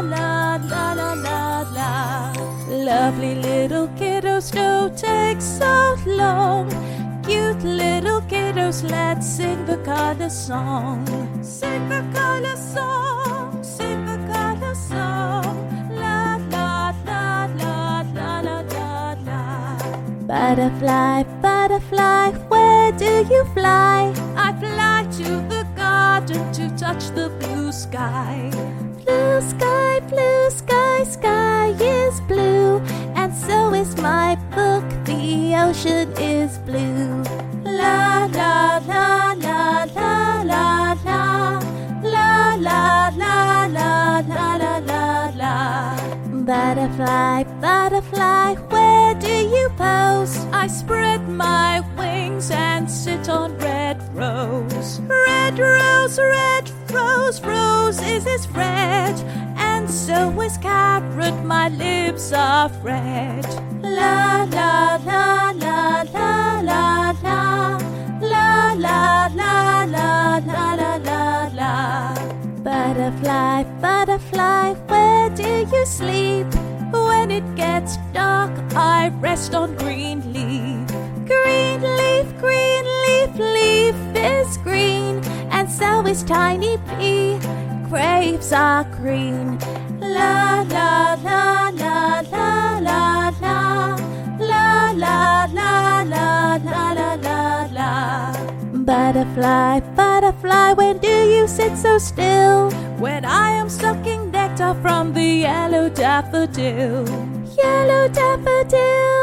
la la la la la. Lovely little kiddos, don't take so long. Cute little kiddos, let's sing the color song. Sing the color song, sing the color song. La la la la la la la la. Butterfly, butterfly, where do you fly? I fly to the garden to touch the blue sky. Blue sky, blue sky, sky is blue, and so is my book. The ocean is blue. La la la la la la la la la la la la la la la. Butterfly, butterfly, where do you pose? I spread my wings and sit on red rose. Red rose, red rose, rose is his friend, and so is carrot. My lips are red. La la la la la la la la la la la la la la. Butterfly, butterfly, where do you sleep? When it gets dark, I rest on green leaf. Green leaf, green leaf, leaf is green, is tiny pea. Grapes are green. La la la la la la la la la la la la la la la. Butterfly, butterfly, when do you sit so still? When I am sucking nectar from the yellow daffodil. Yellow daffodil,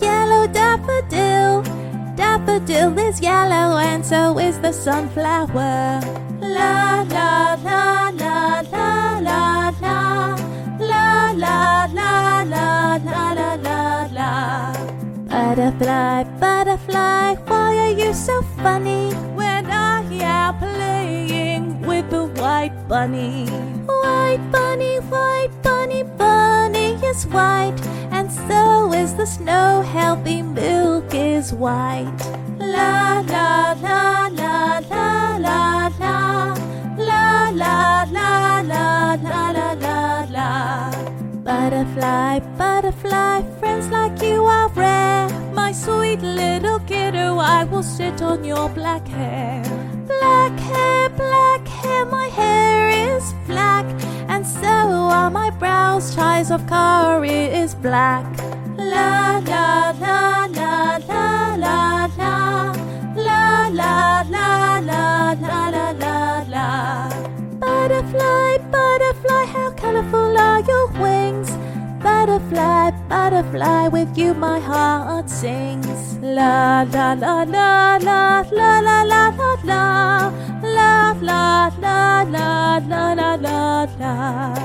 yellow daffodil. Daffodil is yellow and so is the sunflower. Butterfly, butterfly, why are you so funny? When I am playing with the white bunny. White bunny, white bunny, bunny is white, and so is the snow. Healthy milk is white. La la la Butterfly, butterfly, friends like you are rare. My sweet little kiddo, I will sit on your black hair. Black hair, black hair, my hair is black, and so are my brows. Ties of curry is black. La la la la la la la la la la la la la la. Butterfly, butterfly, colorful are your wings? Butterfly, butterfly, with you my heart sings. La la la la la la la la la la la la la la la la la la